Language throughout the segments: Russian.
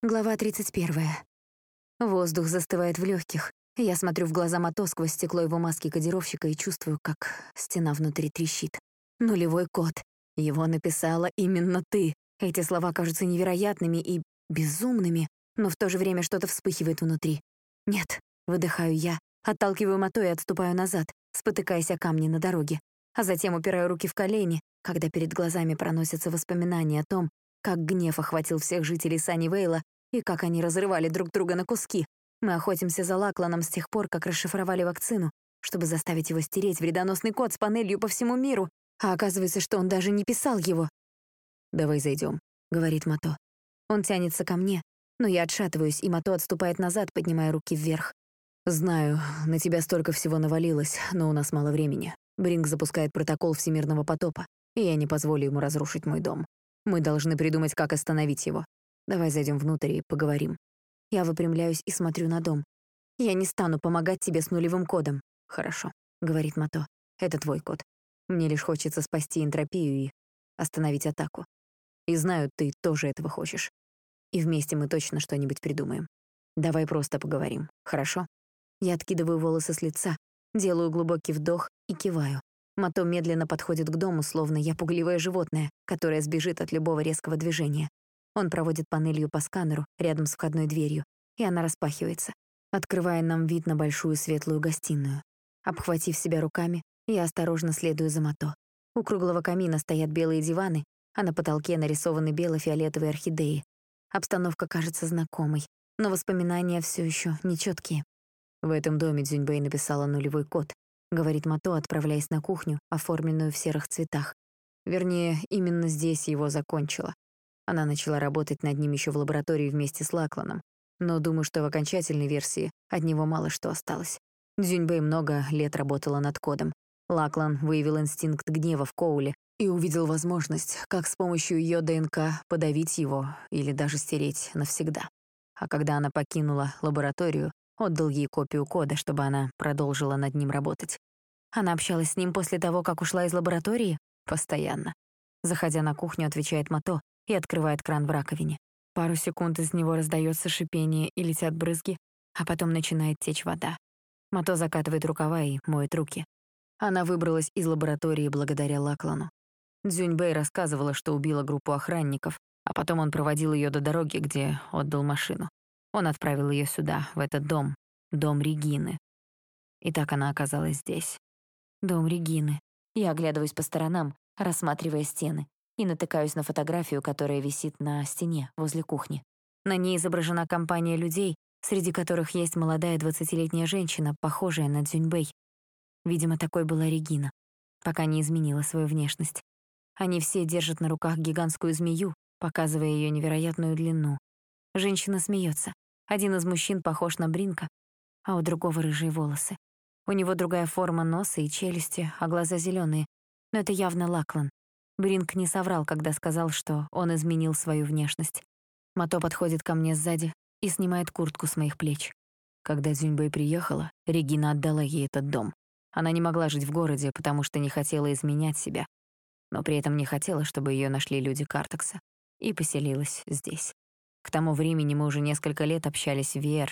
Глава 31. Воздух застывает в легких. Я смотрю в глаза Мато сквозь стекло его маски кодировщика и чувствую, как стена внутри трещит. Нулевой код. Его написала именно ты. Эти слова кажутся невероятными и безумными, но в то же время что-то вспыхивает внутри. Нет, выдыхаю я, отталкиваю Мато и отступаю назад, спотыкаясь о камни на дороге, а затем упираю руки в колени, когда перед глазами проносятся воспоминания о том, как гнев охватил всех жителей Саннивейла и как они разрывали друг друга на куски. Мы охотимся за Лакланом с тех пор, как расшифровали вакцину, чтобы заставить его стереть вредоносный код с панелью по всему миру, а оказывается, что он даже не писал его. «Давай зайдем, говорит Мато. Он тянется ко мне, но я отшатываюсь, и Мато отступает назад, поднимая руки вверх. «Знаю, на тебя столько всего навалилось, но у нас мало времени. Бринг запускает протокол всемирного потопа, и я не позволю ему разрушить мой дом. Мы должны придумать, как остановить его. Давай зайдем внутрь и поговорим. Я выпрямляюсь и смотрю на дом. Я не стану помогать тебе с нулевым кодом. Хорошо, говорит Мато. Это твой код. Мне лишь хочется спасти энтропию и остановить атаку. И знаю, ты тоже этого хочешь. И вместе мы точно что-нибудь придумаем. Давай просто поговорим, хорошо? Я откидываю волосы с лица, делаю глубокий вдох и киваю. Мато медленно подходит к дому, словно я пугливое животное, которое сбежит от любого резкого движения. Он проводит панелью по сканеру рядом с входной дверью, и она распахивается, открывая нам вид на большую светлую гостиную. Обхватив себя руками, я осторожно следую за Мато. У круглого камина стоят белые диваны, а на потолке нарисованы бело-фиолетовые орхидеи. Обстановка кажется знакомой, но воспоминания все еще нечеткие. В этом доме Дзюньбэй написала нулевой код, — говорит Мато, отправляясь на кухню, оформленную в серых цветах. Вернее, именно здесь его закончила. Она начала работать над ним еще в лаборатории вместе с Лакланом, но думаю, что в окончательной версии от него мало что осталось. Дзюньбэй много лет работала над кодом. Лаклан выявил инстинкт гнева в Коуле и увидел возможность, как с помощью ее ДНК подавить его или даже стереть навсегда. А когда она покинула лабораторию, Отдал ей копию кода, чтобы она продолжила над ним работать. Она общалась с ним после того, как ушла из лаборатории? Постоянно. Заходя на кухню, отвечает Мато и открывает кран в раковине. Пару секунд из него раздается шипение и летят брызги, а потом начинает течь вода. Мато закатывает рукава и моет руки. Она выбралась из лаборатории благодаря Лаклану. Дзюньбэй рассказывала, что убила группу охранников, а потом он проводил ее до дороги, где отдал машину. Он отправил ее сюда, в этот дом, дом Регины. И так она оказалась здесь. Дом Регины. Я оглядываюсь по сторонам, рассматривая стены, и натыкаюсь на фотографию, которая висит на стене возле кухни. На ней изображена компания людей, среди которых есть молодая двадцатилетняя женщина, похожая на Дзюньбэй. Видимо, такой была Регина, пока не изменила свою внешность. Они все держат на руках гигантскую змею, показывая ее невероятную длину. Женщина смеется. Один из мужчин похож на Бринка, а у другого рыжие волосы. У него другая форма носа и челюсти, а глаза зеленые. Но это явно Лаклан. Бринк не соврал, когда сказал, что он изменил свою внешность. Мато подходит ко мне сзади и снимает куртку с моих плеч. Когда Зюньбэй приехала, Регина отдала ей этот дом. Она не могла жить в городе, потому что не хотела изменять себя, но при этом не хотела, чтобы ее нашли люди Картекса, и поселилась здесь. К тому времени мы уже несколько лет общались в VR,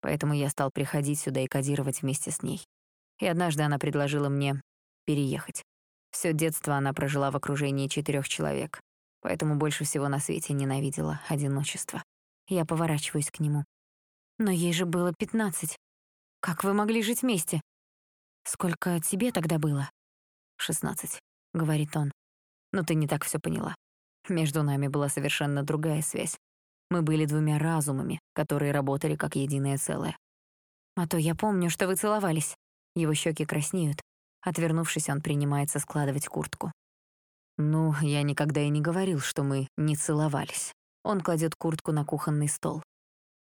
поэтому я стал приходить сюда и кодировать вместе с ней. И однажды она предложила мне переехать. Всё детство она прожила в окружении четырёх человек, поэтому больше всего на свете ненавидела одиночество. Я поворачиваюсь к нему. Но ей же было пятнадцать. Как вы могли жить вместе? Сколько тебе тогда было? Шестнадцать, говорит он. Но ты не так всё поняла. Между нами была совершенно другая связь. Мы были двумя разумами, которые работали как единое целое. А то я помню, что вы целовались. Его щеки краснеют. Отвернувшись, он принимается складывать куртку. Ну, я никогда и не говорил, что мы не целовались. Он кладет куртку на кухонный стол.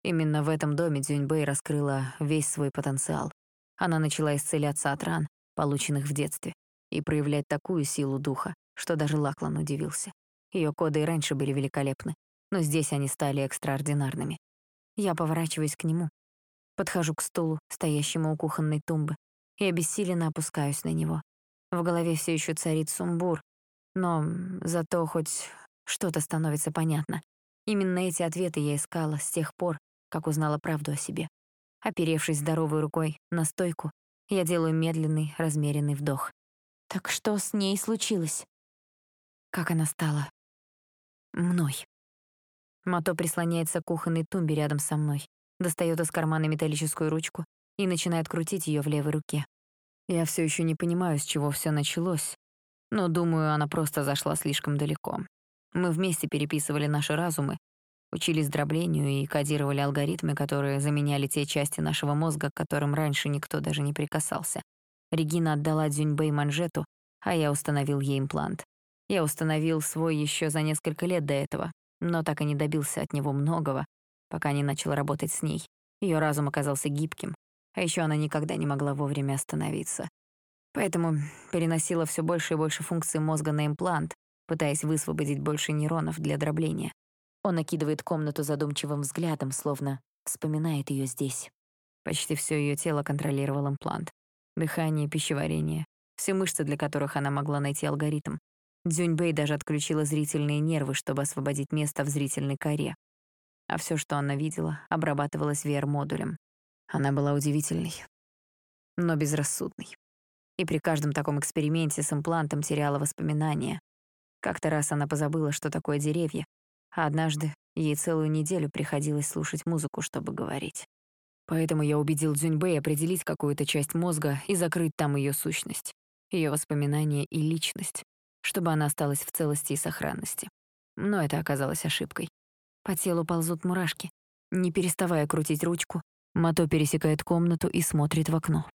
Именно в этом доме Дзюньбэй раскрыла весь свой потенциал. Она начала исцеляться от ран, полученных в детстве, и проявлять такую силу духа, что даже Лаклан удивился. Ее коды и раньше были великолепны, но здесь они стали экстраординарными. Я поворачиваюсь к нему, подхожу к стулу, стоящему у кухонной тумбы, и обессиленно опускаюсь на него. В голове все еще царит сумбур, но зато хоть что-то становится понятно. Именно эти ответы я искала с тех пор, как узнала правду о себе. Оперевшись здоровой рукой на стойку, я делаю медленный, размеренный вдох. Так что с ней случилось? Как она стала мной. Мато прислоняется к кухонной тумбе рядом со мной, достает из кармана металлическую ручку и начинает крутить ее в левой руке. Я все еще не понимаю, с чего все началось, но думаю, она просто зашла слишком далеко. Мы вместе переписывали наши разумы, учились дроблению и кодировали алгоритмы, которые заменяли те части нашего мозга, к которым раньше никто даже не прикасался. Регина отдала Дзюньбэй манжету, а я установил ей имплант. Я установил свой еще за несколько лет до этого, но так и не добился от него многого, пока не начал работать с ней. Ее разум оказался гибким, а еще она никогда не могла вовремя остановиться. Поэтому переносила все больше и больше функций мозга на имплант, пытаясь высвободить больше нейронов для дробления. Он накидывает комнату задумчивым взглядом, словно вспоминает ее здесь. Почти все ее тело контролировал имплант. Дыхание, пищеварение, все мышцы, для которых она могла найти алгоритм. Дзюньбэй даже отключила зрительные нервы, чтобы освободить место в зрительной коре. А все, что она видела, обрабатывалось VR-модулем. Она была удивительной, но безрассудной. И при каждом таком эксперименте с имплантом теряла воспоминания. Как-то раз она позабыла, что такое деревья, а однажды ей целую неделю приходилось слушать музыку, чтобы говорить. Поэтому я убедил Дзюньбэй определить какую-то часть мозга и закрыть там ее сущность, ее воспоминания и личность, чтобы она осталась в целости и сохранности. Но это оказалось ошибкой. По телу ползут мурашки. Не переставая крутить ручку, Мато пересекает комнату и смотрит в окно.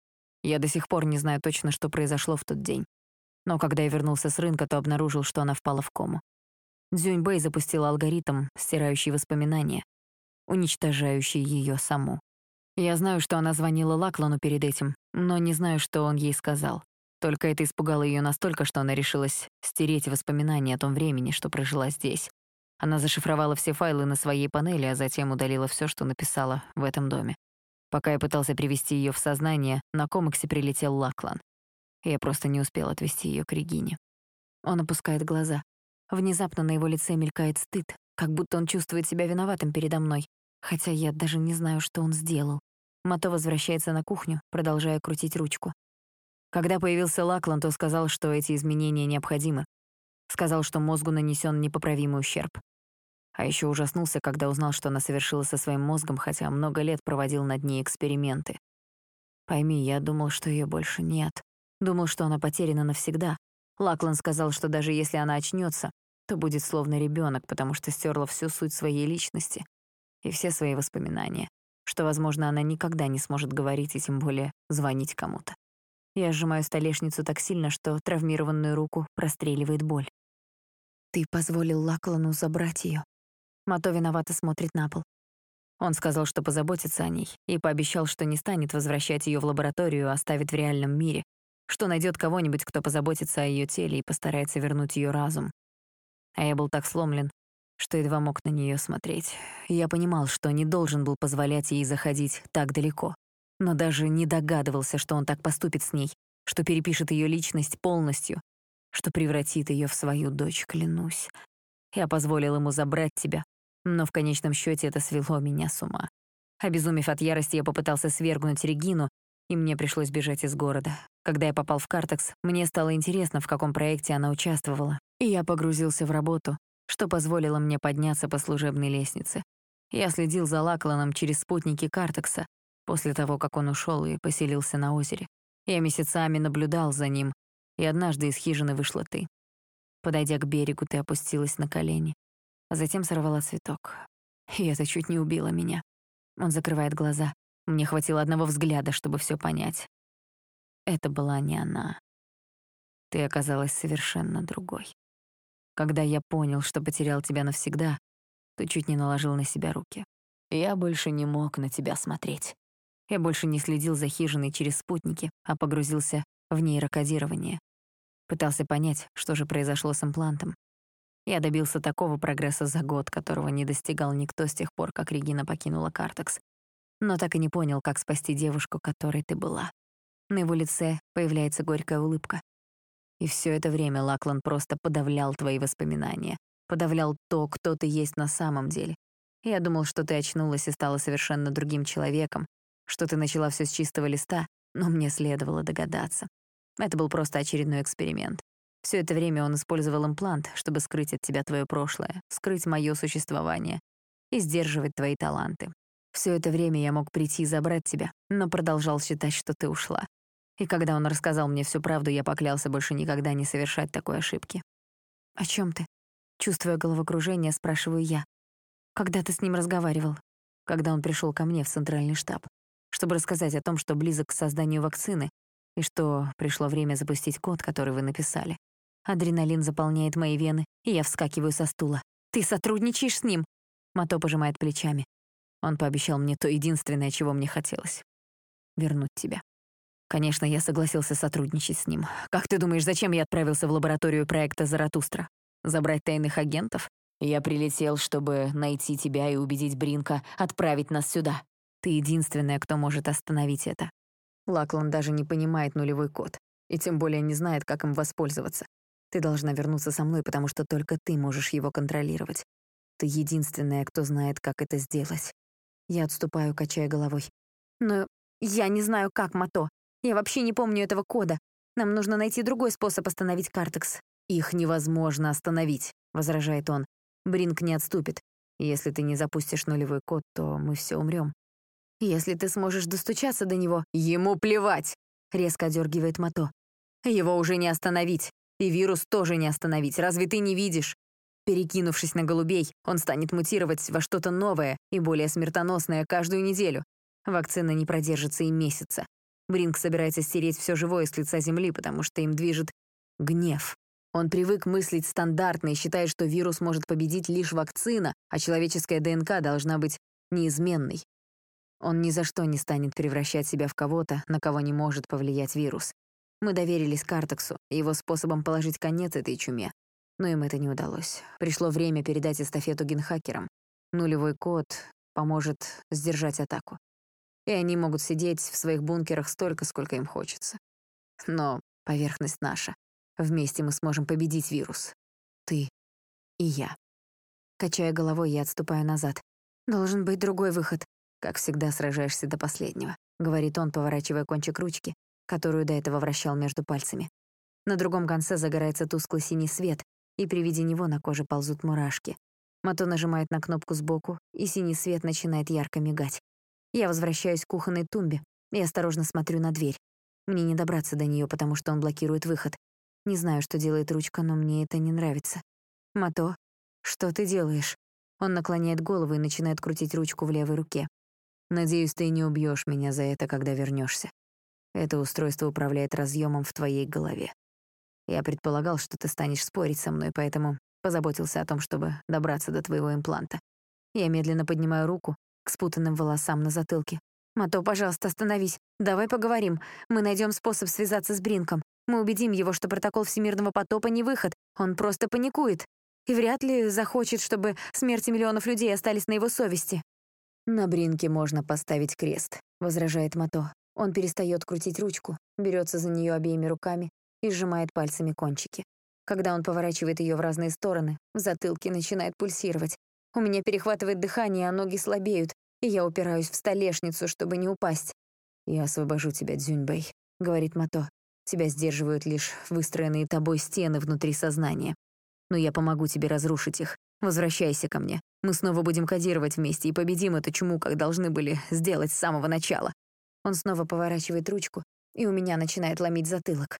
Я до сих пор не знаю точно, что произошло в тот день. Но когда я вернулся с рынка, то обнаружил, что она впала в кому. Дзюньбэй запустила алгоритм, стирающий воспоминания, уничтожающий ее саму. Я знаю, что она звонила Лаклану перед этим, но не знаю, что он ей сказал. Только это испугало ее настолько, что она решилась стереть воспоминания о том времени, что прожила здесь. Она зашифровала все файлы на своей панели, а затем удалила все, что написала в этом доме. Пока я пытался привести ее в сознание, на комиксе прилетел Лаклан. Я просто не успел отвести ее к Регине. Он опускает глаза. Внезапно на его лице мелькает стыд, как будто он чувствует себя виноватым передо мной, хотя я даже не знаю, что он сделал. Мато возвращается на кухню, продолжая крутить ручку. Когда появился Лаклан, то сказал, что эти изменения необходимы. Сказал, что мозгу нанесен непоправимый ущерб. А еще ужаснулся, когда узнал, что она совершила со своим мозгом, хотя много лет проводил над ней эксперименты. Пойми, я думал, что ее больше нет. Думал, что она потеряна навсегда. Лаклан сказал, что даже если она очнется, то будет словно ребенок, потому что стерла всю суть своей личности и все свои воспоминания, что, возможно, она никогда не сможет говорить и тем более звонить кому-то. Я сжимаю столешницу так сильно, что травмированную руку простреливает боль. «Ты позволил Лаклану забрать ее. Мато виновато смотрит на пол. Он сказал, что позаботится о ней, и пообещал, что не станет возвращать ее в лабораторию, а оставит в реальном мире, что найдет кого-нибудь, кто позаботится о ее теле и постарается вернуть ее разум. А я был так сломлен, что едва мог на нее смотреть. Я понимал, что не должен был позволять ей заходить так далеко, но даже не догадывался, что он так поступит с ней, что перепишет ее личность полностью, что превратит ее в свою дочь, клянусь. Я позволил ему забрать тебя, но в конечном счете это свело меня с ума. Обезумев от ярости, я попытался свергнуть Регину, и мне пришлось бежать из города. Когда я попал в Картекс, мне стало интересно, в каком проекте она участвовала, и я погрузился в работу, что позволило мне подняться по служебной лестнице. Я следил за Лакланом через спутники Картекса после того, как он ушел и поселился на озере. Я месяцами наблюдал за ним, и однажды из хижины вышла ты. Подойдя к берегу, ты опустилась на колени а затем сорвала цветок. И это чуть не убило меня. Он закрывает глаза. Мне хватило одного взгляда, чтобы все понять. Это была не она. Ты оказалась совершенно другой. Когда я понял, что потерял тебя навсегда, то чуть не наложил на себя руки. Я больше не мог на тебя смотреть. Я больше не следил за хижиной через спутники, а погрузился в нейрокодирование. Пытался понять, что же произошло с имплантом. Я добился такого прогресса за год, которого не достигал никто с тех пор, как Регина покинула Картекс. Но так и не понял, как спасти девушку, которой ты была. На его лице появляется горькая улыбка. И все это время Лаклан просто подавлял твои воспоминания, подавлял то, кто ты есть на самом деле. Я думал, что ты очнулась и стала совершенно другим человеком, что ты начала все с чистого листа, но мне следовало догадаться. Это был просто очередной эксперимент. Все это время он использовал имплант, чтобы скрыть от тебя твое прошлое, скрыть мое существование и сдерживать твои таланты. Все это время я мог прийти и забрать тебя, но продолжал считать, что ты ушла. И когда он рассказал мне всю правду, я поклялся больше никогда не совершать такой ошибки. «О чем ты?» Чувствуя головокружение, спрашиваю я. «Когда ты с ним разговаривал?» Когда он пришел ко мне в центральный штаб, чтобы рассказать о том, что близок к созданию вакцины и что пришло время запустить код, который вы написали. Адреналин заполняет мои вены, и я вскакиваю со стула. «Ты сотрудничаешь с ним?» Мато пожимает плечами. Он пообещал мне то единственное, чего мне хотелось — вернуть тебя. Конечно, я согласился сотрудничать с ним. Как ты думаешь, зачем я отправился в лабораторию проекта «Заратустра»? Забрать тайных агентов? Я прилетел, чтобы найти тебя и убедить Бринка отправить нас сюда. Ты единственная, кто может остановить это. Лаклан даже не понимает нулевой код, и тем более не знает, как им воспользоваться. Ты должна вернуться со мной, потому что только ты можешь его контролировать. Ты единственная, кто знает, как это сделать. Я отступаю, качая головой. Но я не знаю, как, Мато. Я вообще не помню этого кода. Нам нужно найти другой способ остановить Картекс. Их невозможно остановить, возражает он. Бринк не отступит. Если ты не запустишь нулевой код, то мы все умрем. Если ты сможешь достучаться до него, ему плевать, резко одергивает Мато. Его уже не остановить. И вирус тоже не остановить, разве ты не видишь? Перекинувшись на голубей, он станет мутировать во что-то новое и более смертоносное каждую неделю. Вакцина не продержится и месяца. Бринг собирается стереть все живое с лица Земли, потому что им движет гнев. Он привык мыслить стандартно и считает, что вирус может победить лишь вакцина, а человеческая ДНК должна быть неизменной. Он ни за что не станет превращать себя в кого-то, на кого не может повлиять вирус. Мы доверились Картексу, его способом положить конец этой чуме. Но им это не удалось. Пришло время передать эстафету генхакерам. Нулевой код поможет сдержать атаку. И они могут сидеть в своих бункерах столько, сколько им хочется. Но поверхность наша. Вместе мы сможем победить вирус. Ты и я. Качая головой, я отступаю назад. Должен быть другой выход. Как всегда, сражаешься до последнего, говорит он, поворачивая кончик ручки, которую до этого вращал между пальцами. На другом конце загорается тусклый синий свет, и при виде него на коже ползут мурашки. Мато нажимает на кнопку сбоку, и синий свет начинает ярко мигать. Я возвращаюсь к кухонной тумбе и осторожно смотрю на дверь. Мне не добраться до нее, потому что он блокирует выход. Не знаю, что делает ручка, но мне это не нравится. «Мато, что ты делаешь?» Он наклоняет голову и начинает крутить ручку в левой руке. «Надеюсь, ты не убьешь меня за это, когда вернешься. Это устройство управляет разъемом в твоей голове. Я предполагал, что ты станешь спорить со мной, поэтому позаботился о том, чтобы добраться до твоего импланта. Я медленно поднимаю руку к спутанным волосам на затылке. «Мато, пожалуйста, остановись. Давай поговорим. Мы найдем способ связаться с Бринком. Мы убедим его, что протокол всемирного потопа не выход. Он просто паникует. И вряд ли захочет, чтобы смерти миллионов людей остались на его совести». «На Бринке можно поставить крест», — возражает Мато. Он перестает крутить ручку, берется за нее обеими руками и сжимает пальцами кончики. Когда он поворачивает ее в разные стороны, в затылке начинает пульсировать. У меня перехватывает дыхание, а ноги слабеют, и я упираюсь в столешницу, чтобы не упасть. «Я освобожу тебя, Дзюньбэй», — говорит Мато. «Тебя сдерживают лишь выстроенные тобой стены внутри сознания. Но я помогу тебе разрушить их. Возвращайся ко мне. Мы снова будем кодировать вместе и победим эту чуму, как должны были сделать с самого начала. Он снова поворачивает ручку, и у меня начинает ломить затылок.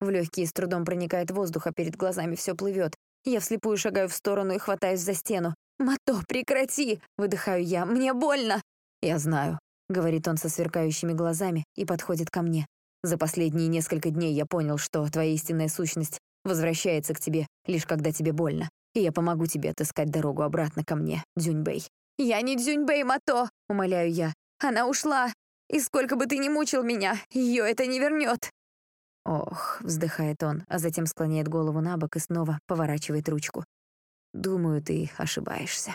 В легкие с трудом проникает воздух, а перед глазами все плывет. Я вслепую шагаю в сторону и хватаюсь за стену. «Мато, прекрати!» — выдыхаю я. «Мне больно!» «Я знаю», — говорит он со сверкающими глазами и подходит ко мне. «За последние несколько дней я понял, что твоя истинная сущность возвращается к тебе, лишь когда тебе больно. И я помогу тебе отыскать дорогу обратно ко мне, Дзюньбэй». «Я не Дзюньбэй, Мато!» — умоляю я. «Она ушла! И сколько бы ты ни мучил меня, ее это не вернет. Ох, вздыхает он, а затем склоняет голову на бок и снова поворачивает ручку. Думаю, ты ошибаешься.